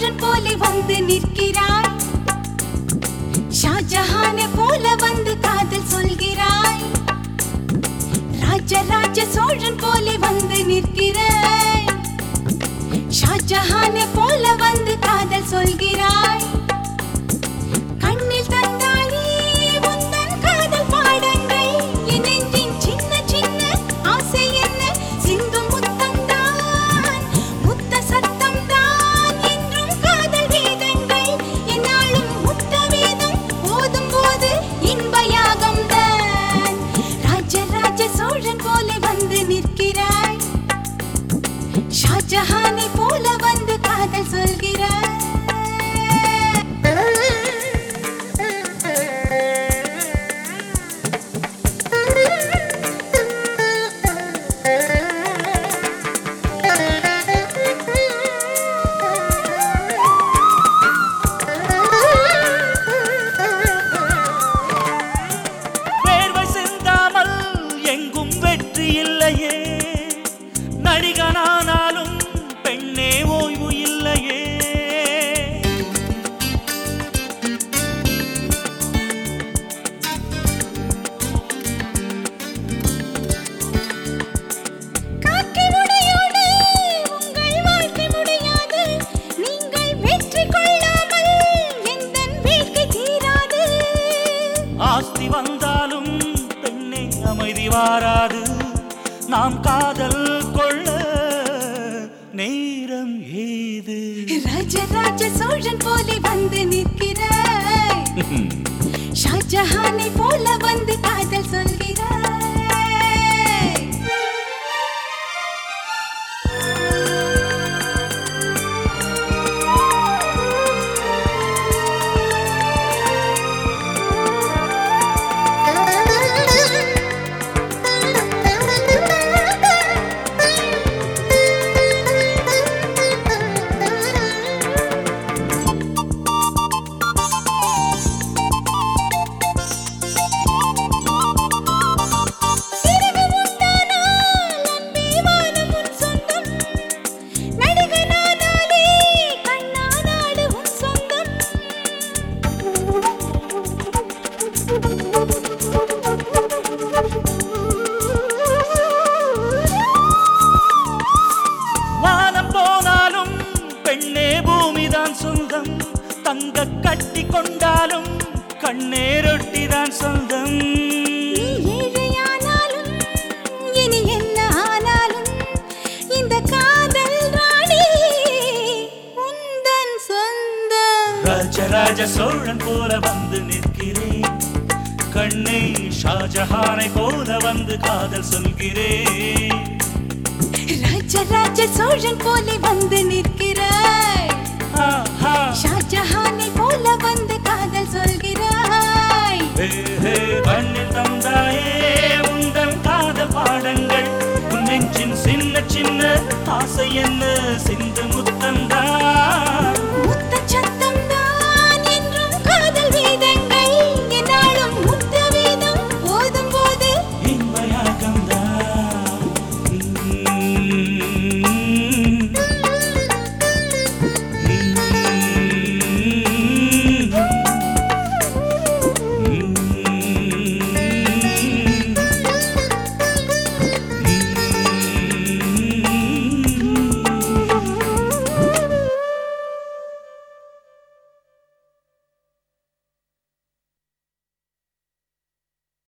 தோழன் போல வந்து நிற்கிறாய். ஷாஜஹானை போல வந்து காதல் சொல்கிறாய். ராஜராஜ சோழன் போல வந்தாலும் பெண்ணே அமைதி வாராது. நாம் காதல் கொள்ள நேரம் ஏது? ராஜராஜ சோழன் போலே வந்து நிற்கிறாய். ஷாஜஹானை கட்டி கொண்டாலும் கண்ணேரொட்டிதான் சொந்தம். ராஜராஜ சோழன் போல வந்து நிற்கிறேன். கண்ணை ஷாஜஹானை போல வந்து காதல் சொல்கிறேன். ராஜராஜ சோழன் போல வந்து நிற்கிறேன். ஆசை என்ன